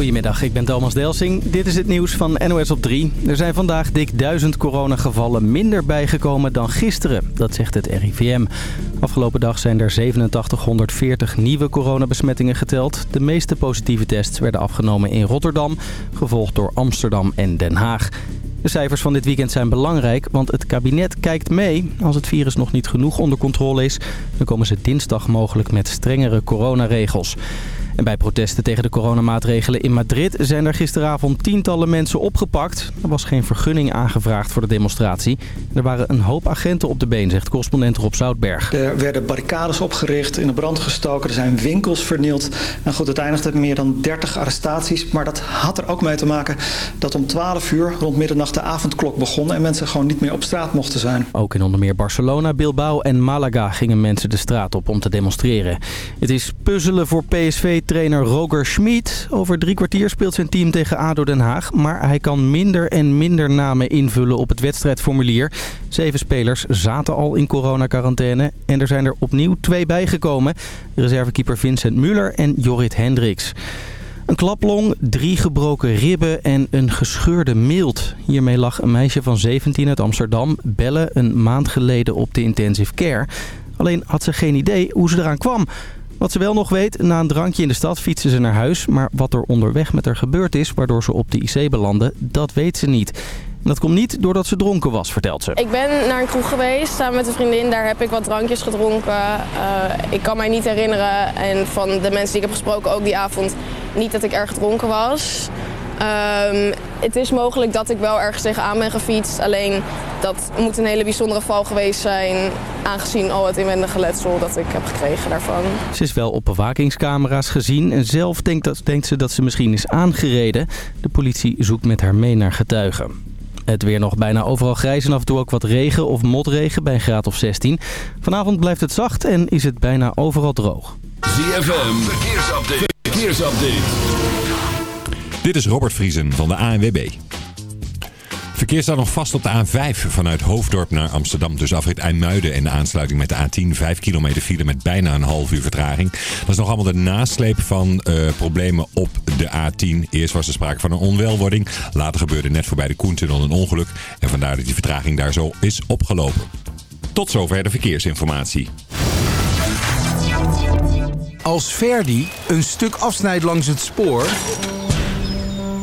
Goedemiddag, ik ben Thomas Delsing. Dit is het nieuws van NOS op 3. Er zijn vandaag dik duizend coronagevallen minder bijgekomen dan gisteren. Dat zegt het RIVM. Afgelopen dag zijn er 8740 nieuwe coronabesmettingen geteld. De meeste positieve tests werden afgenomen in Rotterdam, gevolgd door Amsterdam en Den Haag. De cijfers van dit weekend zijn belangrijk, want het kabinet kijkt mee. Als het virus nog niet genoeg onder controle is, dan komen ze dinsdag mogelijk met strengere coronaregels. En bij protesten tegen de coronamaatregelen in Madrid zijn er gisteravond tientallen mensen opgepakt. Er was geen vergunning aangevraagd voor de demonstratie. Er waren een hoop agenten op de been, zegt correspondent Rob Zoutberg. Er werden barricades opgericht, in de brand gestoken, er zijn winkels vernield. En goed, uiteindelijk met meer dan 30 arrestaties. Maar dat had er ook mee te maken dat om 12 uur rond middernacht de avondklok begon... en mensen gewoon niet meer op straat mochten zijn. Ook in onder meer Barcelona, Bilbao en Malaga gingen mensen de straat op om te demonstreren. Het is puzzelen voor PSV trainer Roger Schmid. Over drie kwartier speelt zijn team tegen ADO Den Haag. Maar hij kan minder en minder namen invullen op het wedstrijdformulier. Zeven spelers zaten al in coronacarantaine. En er zijn er opnieuw twee bijgekomen. Reservekeeper Vincent Muller en Jorrit Hendricks. Een klaplong, drie gebroken ribben en een gescheurde mild. Hiermee lag een meisje van 17 uit Amsterdam bellen een maand geleden op de intensive care. Alleen had ze geen idee hoe ze eraan kwam. Wat ze wel nog weet, na een drankje in de stad fietsen ze naar huis. Maar wat er onderweg met haar gebeurd is, waardoor ze op de IC belandde, dat weet ze niet. Dat komt niet doordat ze dronken was, vertelt ze. Ik ben naar een kroeg geweest samen met een vriendin. Daar heb ik wat drankjes gedronken. Uh, ik kan mij niet herinneren, en van de mensen die ik heb gesproken ook die avond, niet dat ik erg dronken was. Um, het is mogelijk dat ik wel ergens tegenaan ben gefietst. Alleen dat moet een hele bijzondere val geweest zijn. Aangezien al het inwendige letsel dat ik heb gekregen daarvan. Ze is wel op bewakingscamera's gezien. En zelf denkt, dat, denkt ze dat ze misschien is aangereden. De politie zoekt met haar mee naar getuigen. Het weer nog bijna overal grijs en af en toe ook wat regen of motregen bij een graad of 16. Vanavond blijft het zacht en is het bijna overal droog. ZFM, verkeersupdate. verkeersupdate. Dit is Robert Vriesen van de ANWB. Verkeer staat nog vast op de A5 vanuit Hoofddorp naar Amsterdam. Dus afrit IJmuiden en de aansluiting met de A10. 5 kilometer file met bijna een half uur vertraging. Dat is nog allemaal de nasleep van uh, problemen op de A10. Eerst was er sprake van een onwelwording. Later gebeurde net voorbij de Koentunnel een ongeluk. En vandaar dat die vertraging daar zo is opgelopen. Tot zover de verkeersinformatie. Als Verdi een stuk afsnijdt langs het spoor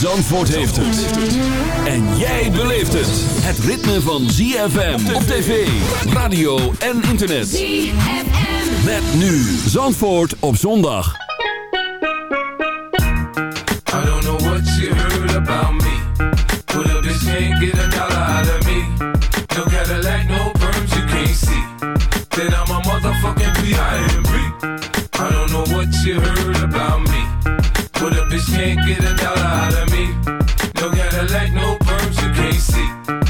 Zandvoort heeft het. En jij beleeft het. Het ritme van ZFM op tv, radio en internet. ZFM. Met nu Zandvoort op zondag. I don't know what you heard about me. But a bitch can't get a dollar out of me. No Cadillac, no perms, you can't see. Then I'm a motherfucking B.I.M.B. I don't know what you heard about me. But a bitch can't get a dollar out of me. No Cadillac, no perms, you can't see.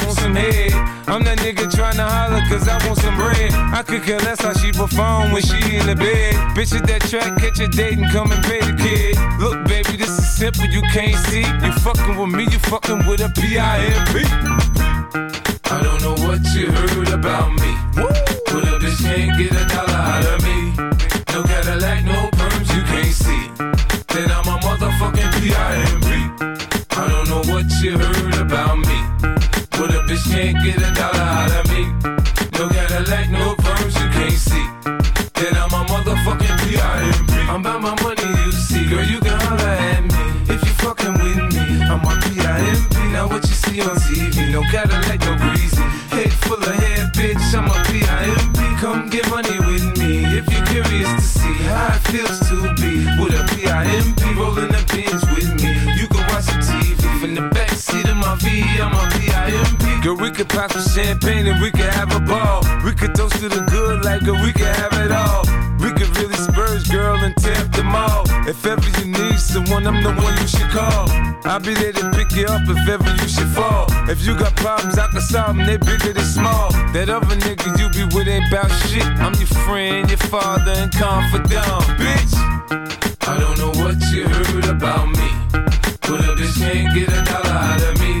want some head. I'm that nigga tryna holler cause I want some bread. I could care less how she perform when she in the bed. Bitch at that track, catch a date and come and pay the kid. Look, baby, this is simple, you can't see. You fucking with me, you fucking with a P-I-M-P. I don't know what you heard about me. But a bitch can't get a dollar pop some champagne and we could have a ball. We could toast to the good like girl, we could have it all. We could really spurge, girl, and tap them all. If ever you need someone, I'm the one you should call. I'll be there to pick you up if ever you should fall. If you got problems, I can solve them, they bigger than small. That other nigga you be with ain't bout shit. I'm your friend, your father, and confidant, bitch. I don't know what you heard about me. But a bitch can't get a dollar out of me.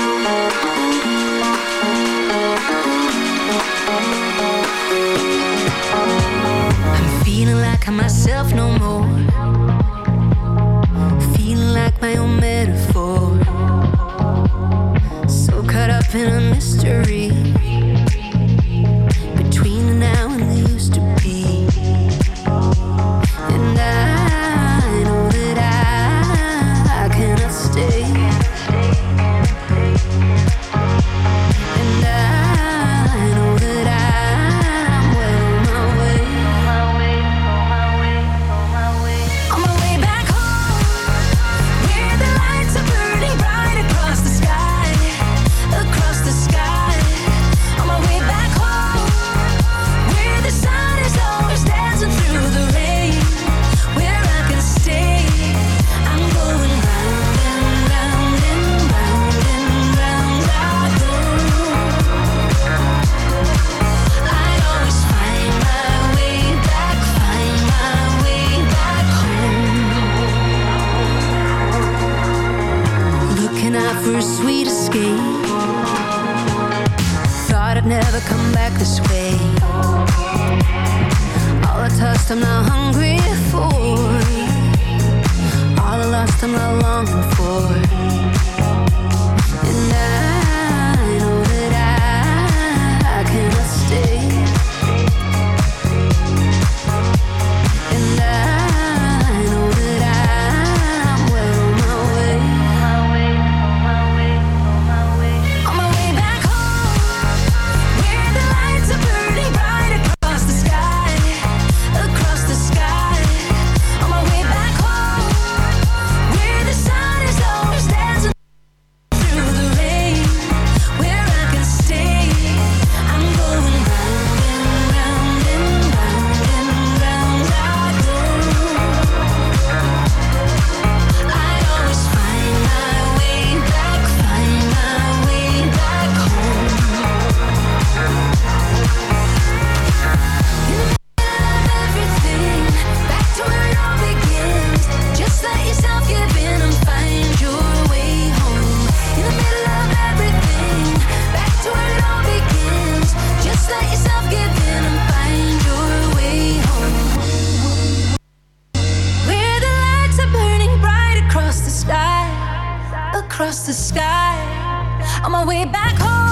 Myself On my way back home,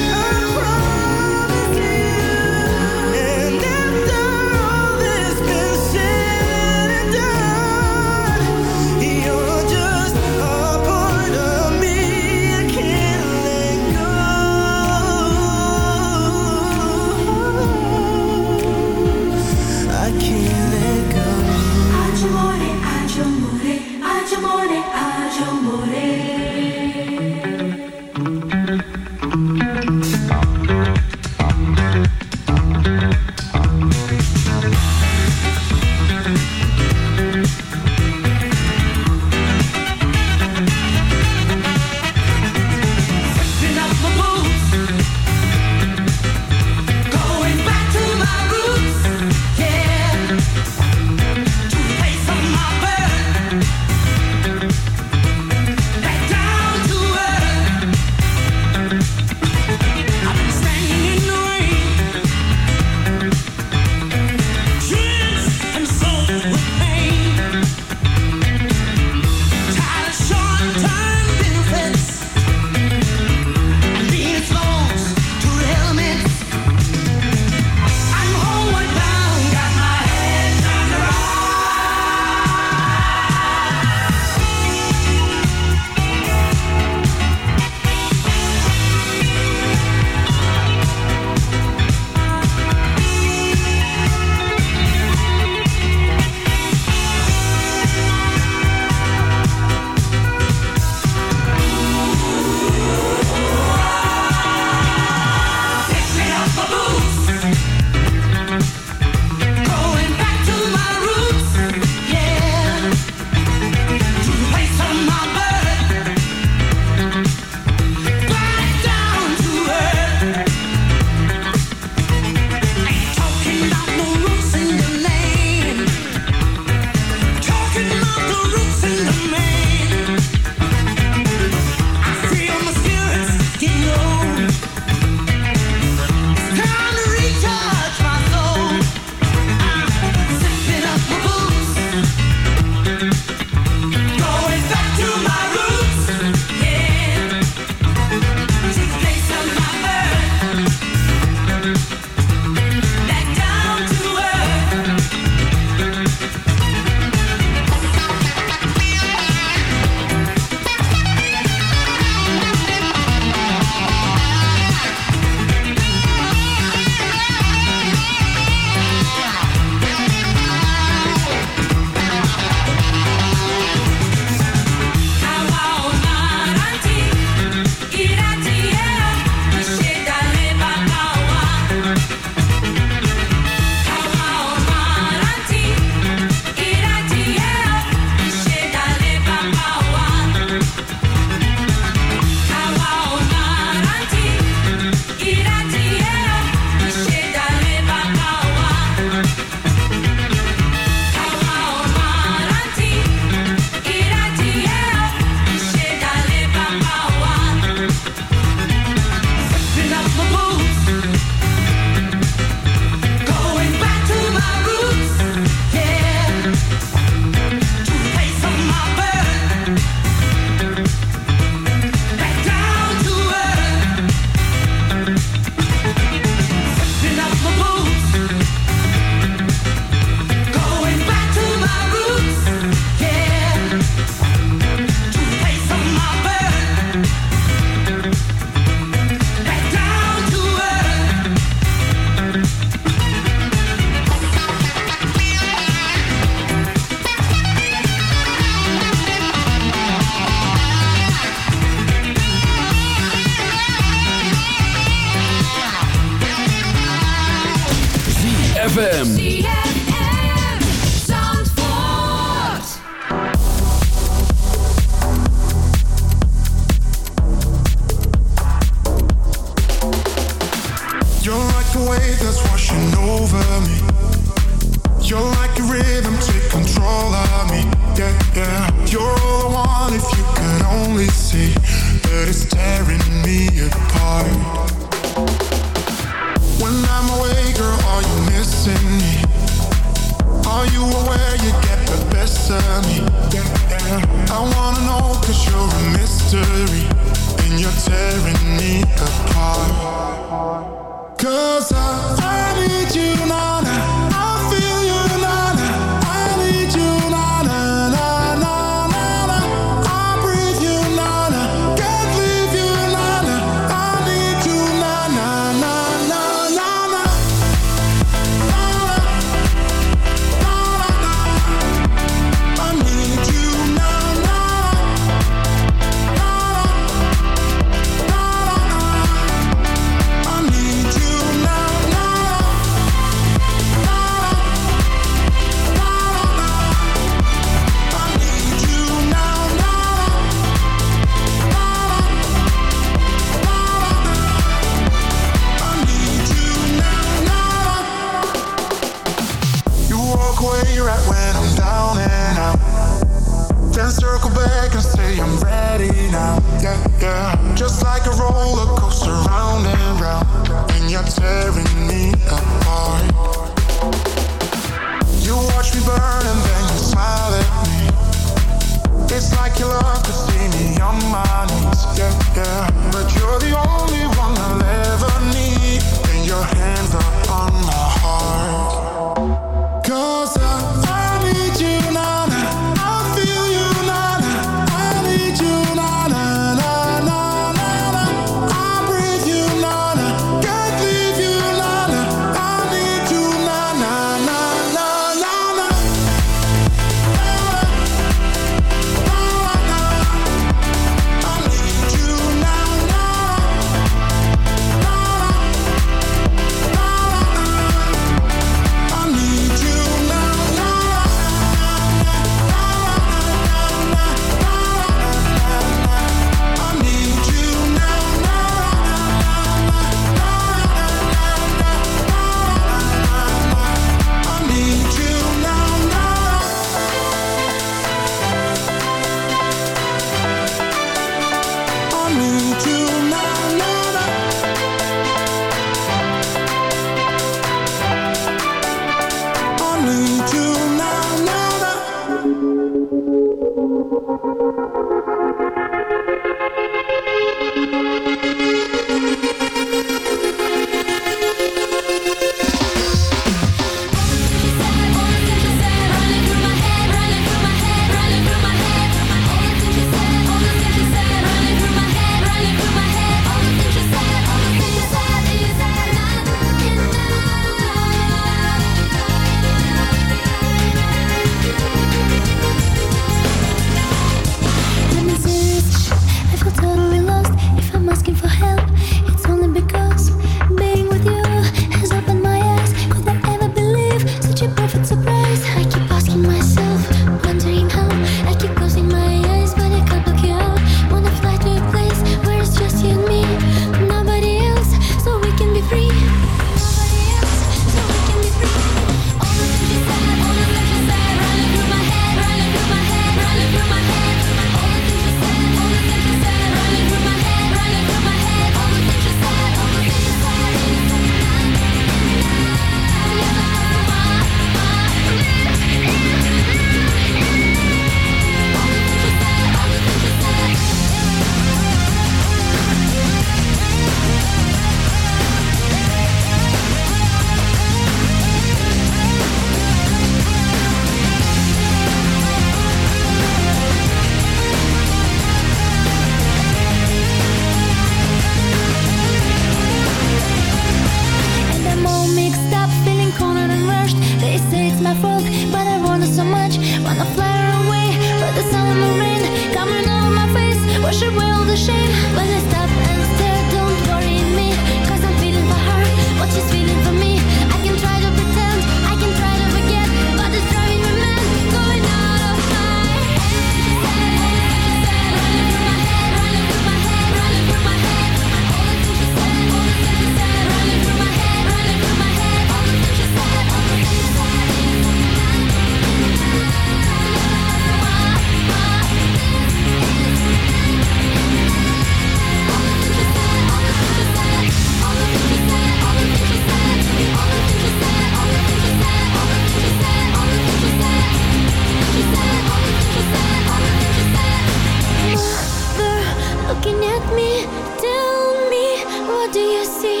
see.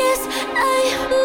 Yes, I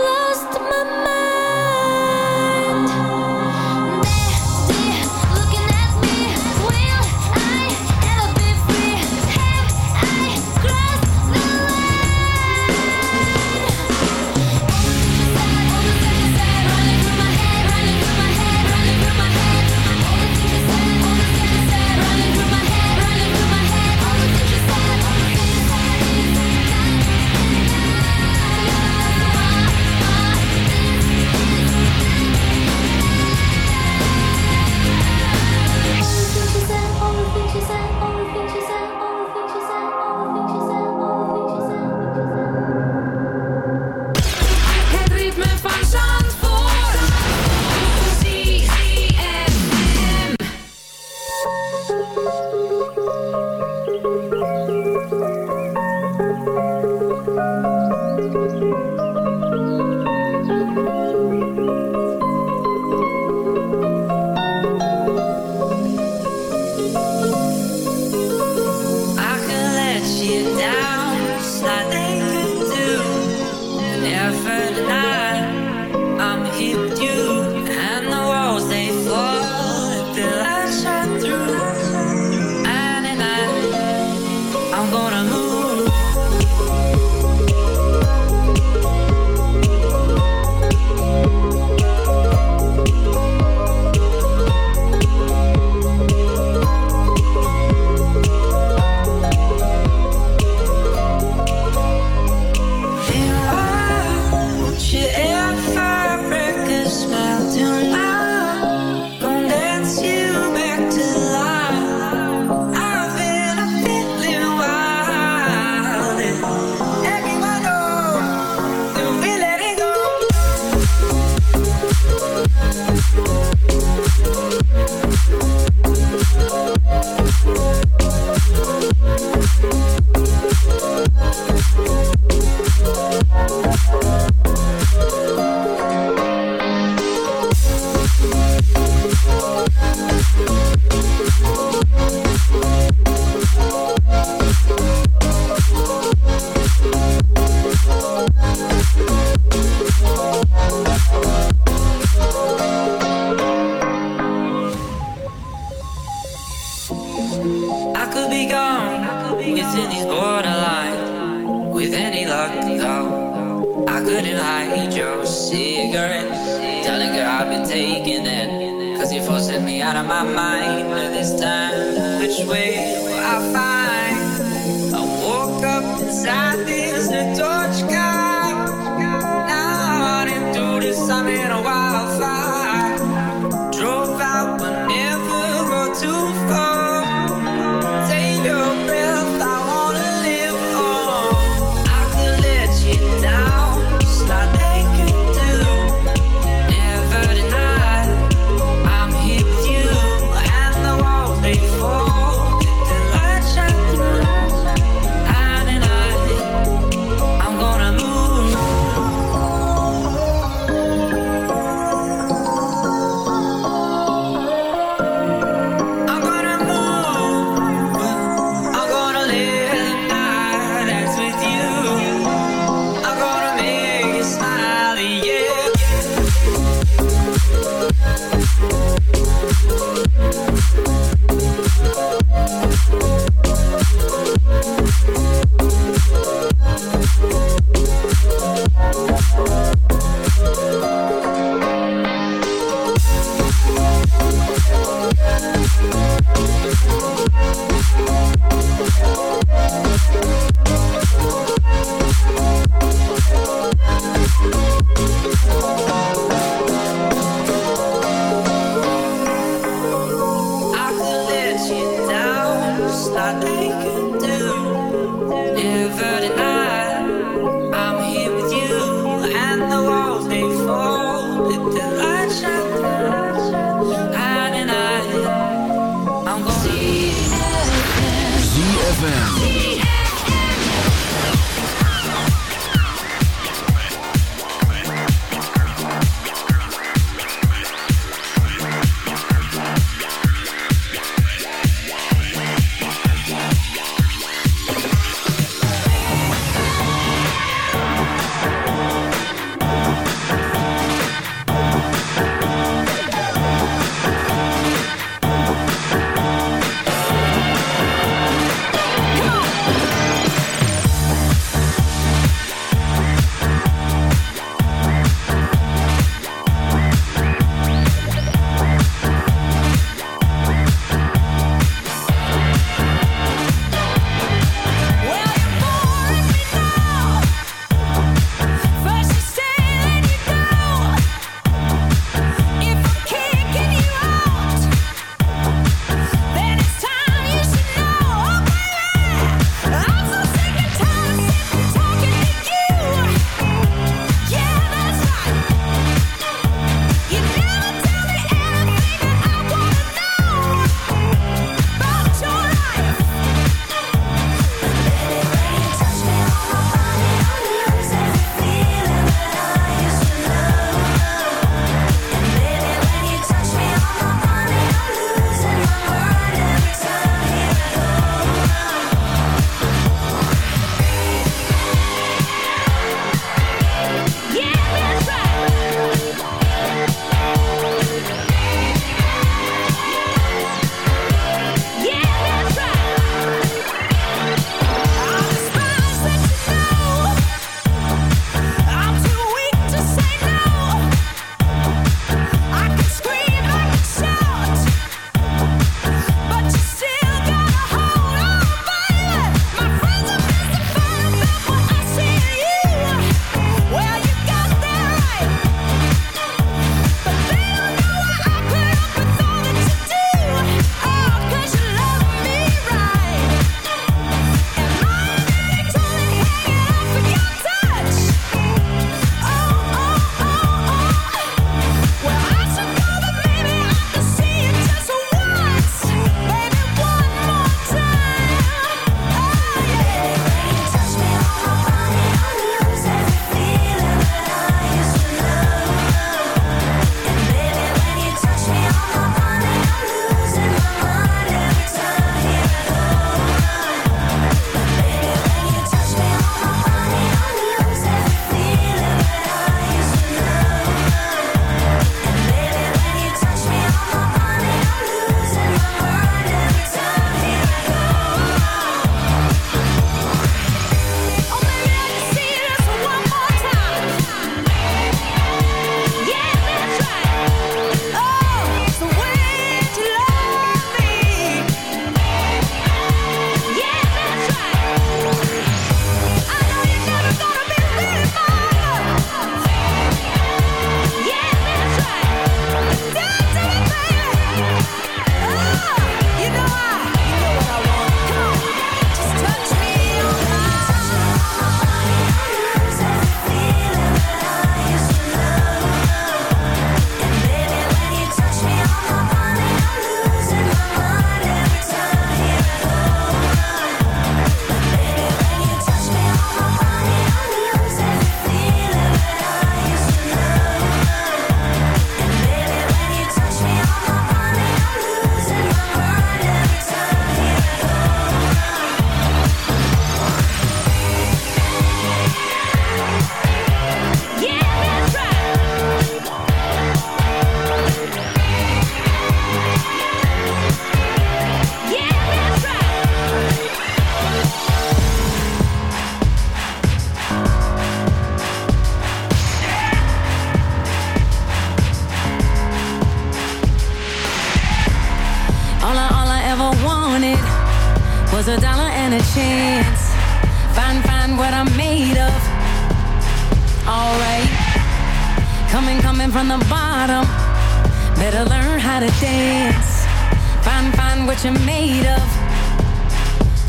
what you're made of.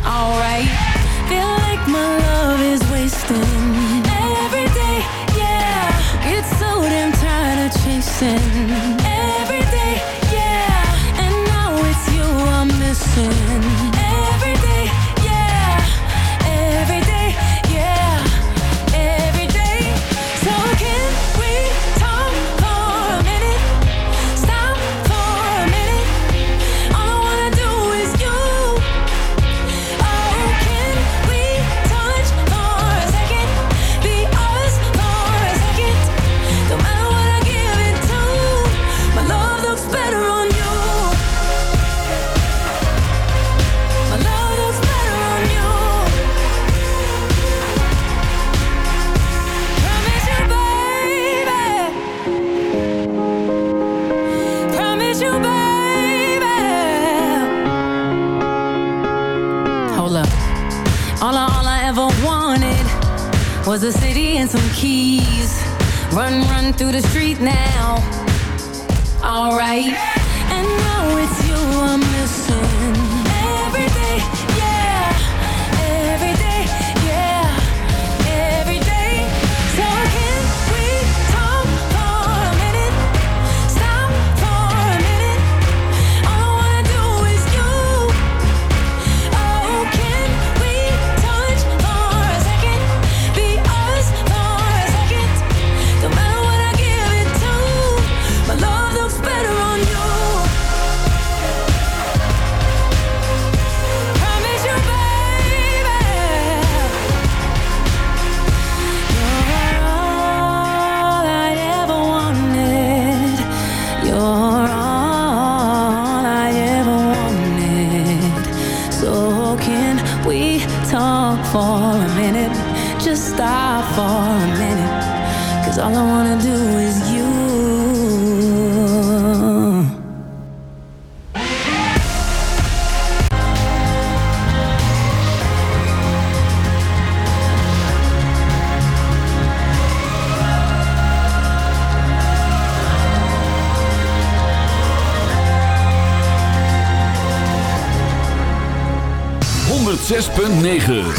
Alright, feel like my love is wasting every day. Yeah, it's so damn tired of chasing. through the street now. Alright. 106.9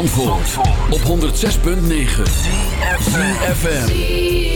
Op 106.9 ZFM.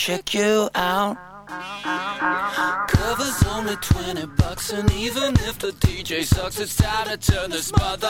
check you out. Covers only 20 bucks, and even if the DJ sucks, it's time to turn this mother